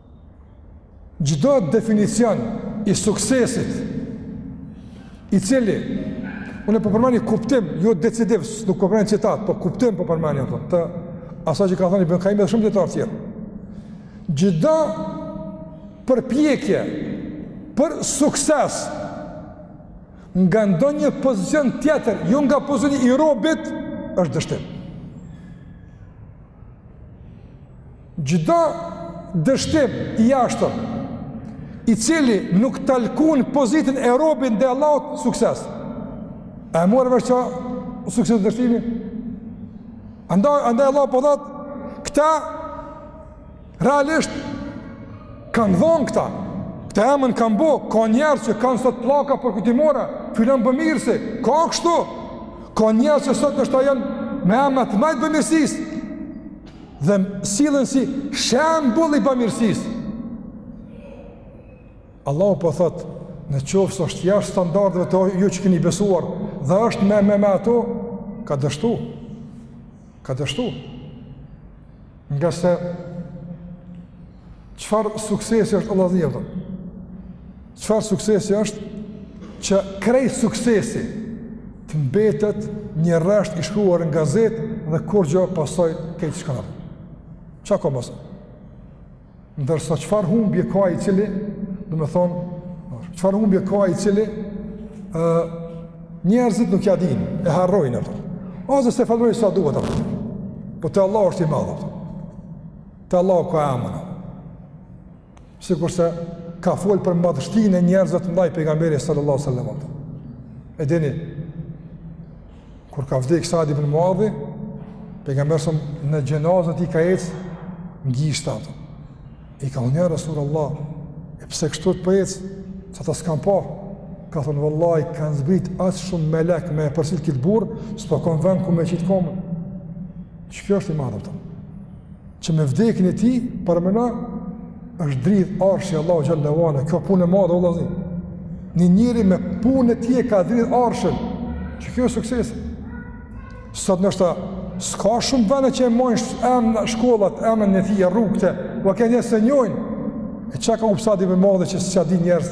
Çdo definicion i suksesit i cili unë e po përmeni kuptim, jo decisiv, nuk po përmeni citat, po kuptim po përmeni ato. Të asaj që ka thënë Ibn Kajimi e shumë dijetarë të tjerë. Çdo përpjekje për sukses nga ndonjë pozicion tjetër, jo nga pozicioni i robit, është dështim. Çdo dështim i jashtëm i cili nuk ta lëkund pozitën e robit ndaj Allahut sukses. A e more vesh ça sukses dështimi? Andaj, andaj Allah po thotë, këta realisht kanë dhonë këta, këta emën kanë bo, ka njerëz që kanë sot pllaka përkujtimore, filan bamirësi, ka kështu, ka njerëz që sot ndoshta janë me emën të madh të bamirësisë, dhe sillen si shembull i bamirësisë. Allahu po thot, në qoftë se është jashtë standardeve të ju që keni besuar dhe është me me me ato, ka dështu. Ka dështu. Ngase Çfarë suksesi është vllazni, apo? Çfarë suksesi është që krejt suksesi të mbetet një rresht i shkruar në gazetë dhe kurgjo pas saj, krejt shkon apo? Çka ka mas? Ndërsa çfarë humbje ka ai i cili, domethënë, çfarë humbje ka ai i cili, uh, njerëzit nuk ja dinë, e harrojnë apo. Ose s'e falënderojnë sa duhet apo. Po te Allahu është i madh apo. Te Allahu ka emën. Sikurse ka fol për madhështinë e njerëzve të mdhaj pejgamberit sallallahu alaihi wasallam. E dini kur ka vdek Sa'd ibn Muadhi, pejgamberi në xhenaze të tij ka ec n'gishta. I kanë thënë ja Rasulullah, e pse kështu ti po ec? Sa ta s'kam pa. Ka thënë vallahi kanë zbrit aq shumë melek me përcjell kit burr, s'po kom ven ku me qit komën. Qiky është i madh apo? Që me vdekjen e tij, për mëna, është dridh arshi Allahut xhelle ue ala, kjo punë e madhe vllazni. Një njeri me punën e tij ka dridh arshin. Që kjo është sukses. Sot ndoshta s'ka shumë vene që e majnë emnin shkollat, emnin e tij rrugët e, po ka njerëz s'e njojnë, e çka ka hup Sa'd ibn Muadhi që s'ja dinë njerëz,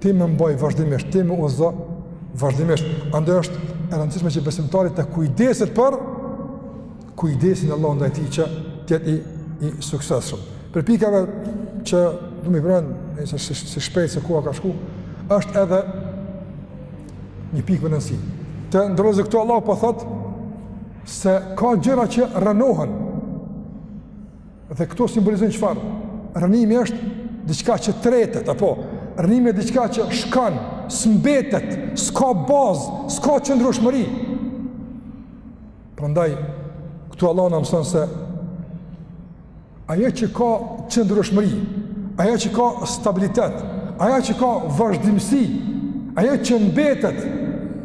Ti më mbaj vazhdimisht, ti më udhëzo vazhdimisht. Andaj është e rëndësishme që besimtari të kujdeset për kujdesin e Allahut ndaj tij që të jetë i, i suksesshëm. Prej pikave që du me i përmen, si, si shpejt se koha ka shku, është edhe një pikë me rëndësi. Të nderuar, këtu Allahu po thotë se ka gjëra që rrënohen. Dhe këto simbolizojnë çfarë? Rrënimi është diçka që tretet apo rrënimi është diçka që shkon, s'mbetet, s'ka bazë, s'ka qëndrueshmëri. Prandaj këtu Allahu na mëson se ajo që ka qëndrueshmëri, ajo që ka stabilitet, ajo që ka vazhdimësi, ajo që mbetet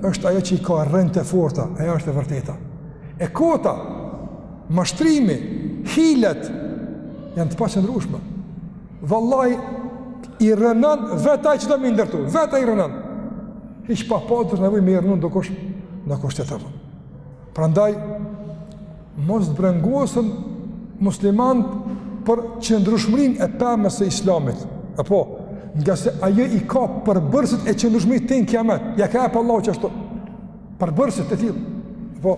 është ajo që i ka rrënjët e forta, ajo është e vërteta. E kota Mashtrimi, hilet, janë të paqëndrueshme. Vallahi, i rrënon vet ai që do me i ndërtu, vet ai i rrënon. Hiç pa pas nevojë me i rrënu dikush, dikush tjetër. Prandaj, mos të brengosen muslimanët për qëndrueshmërinë e pemës së islamit. Apo, ngase ajo i ka përbërësit e qëndrueshmërisë deri në kiamet, ja ka jep Allahu qashtu, përbërësit e tillë. Apo,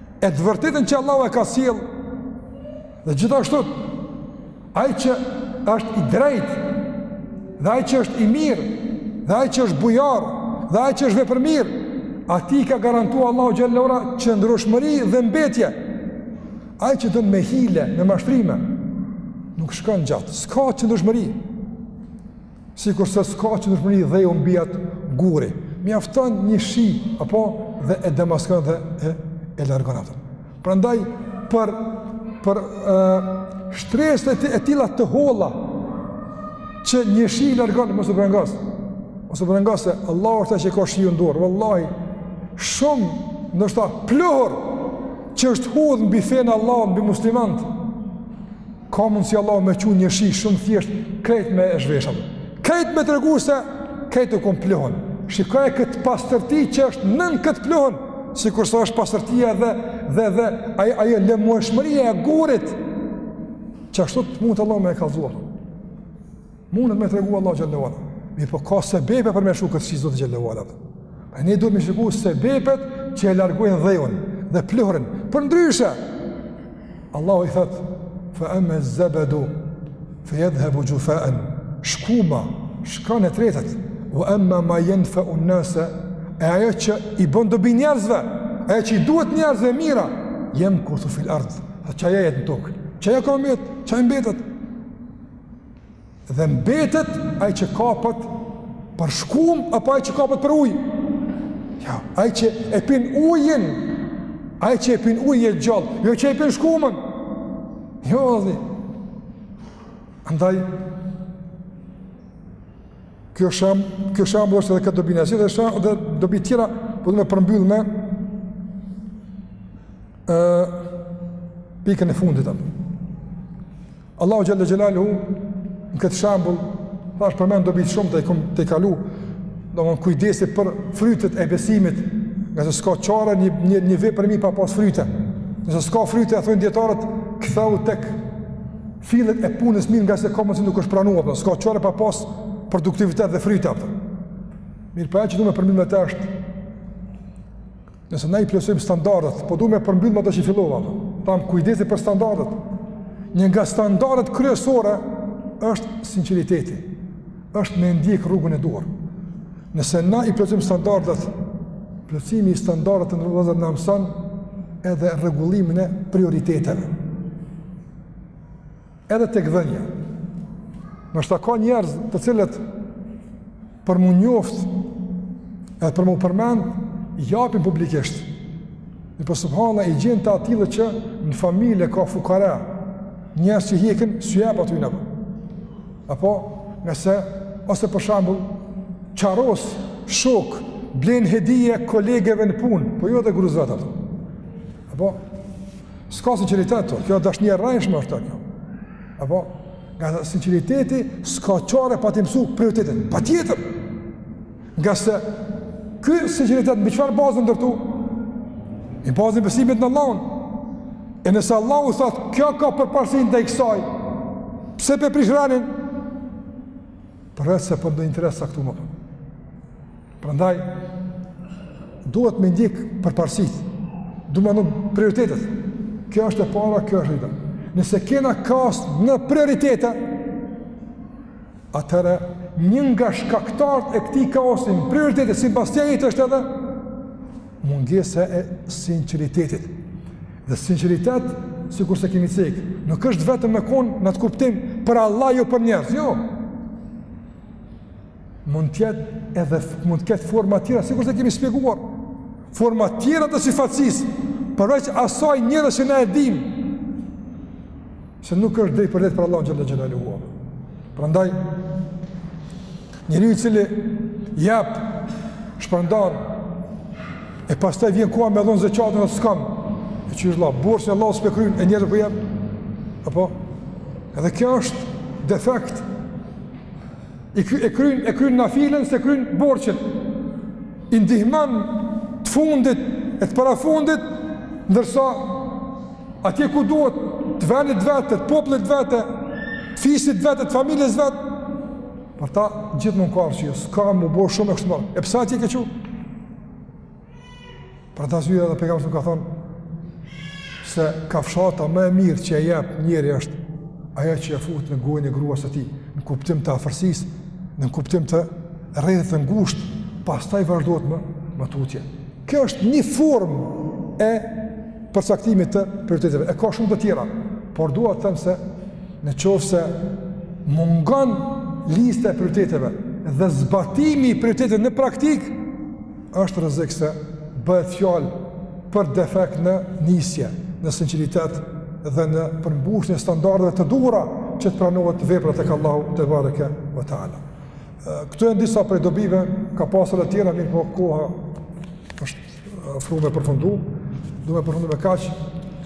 E të vërtetën që Allahu e ka sjellë. Dhe gjithashtu ai që është i drejtë, dhe ai që është i mirë, dhe ai që është bujar, dhe ai që është vepërmir, atij i ka garantuar Allahu xhelle ue ala qëndrueshmëri dhe mbetje. Ai që don me hile, me mashtrime, nuk shkon gjatë, s'ka qëndrueshmëri. sikurse s'ka qëndrueshmëri dheu mbi atë guri, mjafton një shi, apo dhe e demaskon dhe e, e largon atë. Prandaj, për, për e, shtresët e, e tilla të holla, që një shi i largon, mos u brengos, mos u brengos se Allahu është që e ka shiun n'dorë, vallahi, shumë, ndoshta, pluhur, që është hudh mbi fenë e Allahut, mbi muslimanët, Ka mundësi Allahu me çu një shi shumë thjesht, krejt me e zhvesh. Krejt me tregu se, krejt u kon pluhun. Shikoje këtë pastërti që është nën këtë pluhun, sikurse është pastërtia dhe, dhe, dhe ajo, ajo lëmueshmëria e gurit, qashtu mundet Allahu me e kallzuar. Mundet me tregu Allahu xhelle ue ala. Mirëpo ka sebepe për me lshu këtë shi Zoti xhelle ue ala. E ne duhet me shiku sebepet që e largojnë dheun dhe pluhurin. Përndryshe, Allahu i thotë, fe emme zebedu, fe jedhhebu xhufaen, shkuma, shkon e tretet, ue emma ma jenfeun nase, e ajo që i bon dobi njerëzve, ajo që i duhet njerëzve e mira, jemkuthu fil ard, dhe qajo jet në tokë, qajo ka me mbet, qajo mbetet, Dhe mbetet ai që kapet për shkumë apo ai që kapet për ujë. Jo, ai që e pin ujin, ai që e pin ujin jet gjallë, jo që e pin shkumën. Jo, dhe. Andaj, ky shem, ky shembull ashtu edhe këtë dobi nasi, dhe, shum, dhe dobi tjera, por po du me përmbyllë me, e, pikën e fundit, apo. Allahu xhelle xhelaluhu në këtë shembull thashë t'i përmend dobitë shumë t'i kam tejkalu domethënë kujdesi për frytet e besimit ngase s'ka çare një një një vepër e mirë pa pas fryte nëse s'ka fryte a thonë dietarët kthehu tek fillet e punës mirë ngase ka mundësi nuk është pranuar apo s'ka çare pa pas produktivitet dhe fryte apo mirëpo ajo që du me përmbyll me të është Nëse ne i plotësojmë standardet, po du me përmbyll me ato që i fillova. Tam kujdesi për standardet. Një nga standardet kryesore është sinqeriteti. Është me ndjek rrugën e duhur. Nëse na i plotësojmë standardet, plotësimi i standardeve të nderuar vëllezër na mëson edhe rregullimin e prioriteteve. Edhe tek dhënia. Ndoshta ka njerëz të cilët për m'u njoft edhe për m'u përmend, japin publikisht. Mirëpo subhanallah i gjen të atillë që në familje ka fukara, njerëz që hjekin syjep aty në për. Apo, nëse, ose për shambull, qeras shokë, blen hedije kolegeve në punë, po jo dhe grus vet atë. Apo, S'ka sinqeritet, kjo dashni e rrejshme është kjo. Apo, nga sinqeriteti, s'ka qare pa t'i mësu prioritetet, patjetër. Ngase ky sinqeritet, mbi çfarë baze u ndërtu? Mbi bazën e besimit në Allahun. E nëse Allahu thotë, kjo ka përparsi ndaj kësaj, pse pe prish renin? Përveç se për ndonjë interes sa këtu më përë. Prandaj duhet me ndjek përparësitë, domethënë prioritetet. Kjo është e para, kjo është rritëm. Nëse kena kaos në prioritete, atëherë një nga shkaktart e këtij kaosi në prioritete, simbas tij është edhe mungesa e sinqeritetit. Dhe sinqeriteti, sikurse kemi cekë, nuk është vetëm me konë në atë kuptim për Allah jo për njerëz, jo. Mund të jetë edhe mund të ketë forma tjera, sikurse kemi shpjeguar. Forma tjera të syfaqësisë, përveç asaj njërës që na e dim, se nuk është drejtpërdrejt për Allahun xhel-le xhelaluhu. Prandaj, njeriu i cili jep, shpërndan, e pastaj vjen koha me dhonë zeqatin, s'kam, e qysh vëlla, borxhin Allahut s'pe kryn, e njerëzve po jep, apo, edhe kjo është defekt, I kry, e kryen e kryen nafilen s'e kryen borxhin. I ndihmon të fundit e të parafundit ndërsa atje ku duhet të vendit vetë, të popullit vetë, fisit vetë, të familjes vetë, për ta gjithmonë ka arsye, s'kam, kam bërë shumë e kështu me radhë. E pse, a s'është keq? Për atë arsye edhe pejgamberi a.s. ka thonë se kafshata më e mirë që e jep njeriu është ajo që e fut në gojën e gruas së tij, në kuptim të afërsisë, në kuptim të rrethit të ngushtë, pastaj vazhdohet më më tutje. Kjo është një formë e përcaktimit të prioriteteve. E ka shumë të tjera, por dua të them se në qoftë se mungon lista e prioriteteve dhe zbatimi i prioriteteve në praktikë, Është rrezik se bëhet fjalë për defekt në nisje, në sinqeritet dhe në përmbushjen e standardeve të duhura që të pranohet vepra tek Allahu tebareke ve teala. Këto janë disa prej dobive, ka pasur edhe tjera, mirëpo koha është afruar me përfundu. Du me përfundu me kaq.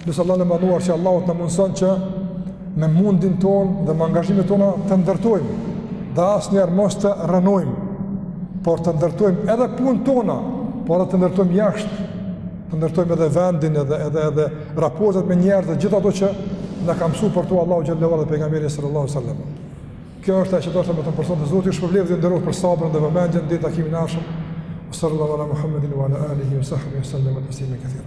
Lusim Allahun e madhëruar që Allahu të na mundësojë që me mundin tonë dhe me angazhimin tonë të ndërtojmë dhe asnjëherë mos të rrënojmë, por të ndërtojmë edhe punët tona, por edhe të ndërtojmë jashtë, të ndërtojmë edhe vendin edhe, edhe, edhe raportet me njerëz dhe gjithë ato që na ka mësu për to Allahu xhel-le ve ala dhe pejgamberi sallallahu alejhi ve sallam. Kjo është ajo që deshta me të për sonte, Zoti ju shpërbleftë dhe nderoftë për sabrën dhe vëmendjen deri takimin e ardhshëm, sallallahu ala Muhammedin wa ala alihi wa sahbihi sallam teslimen kethira.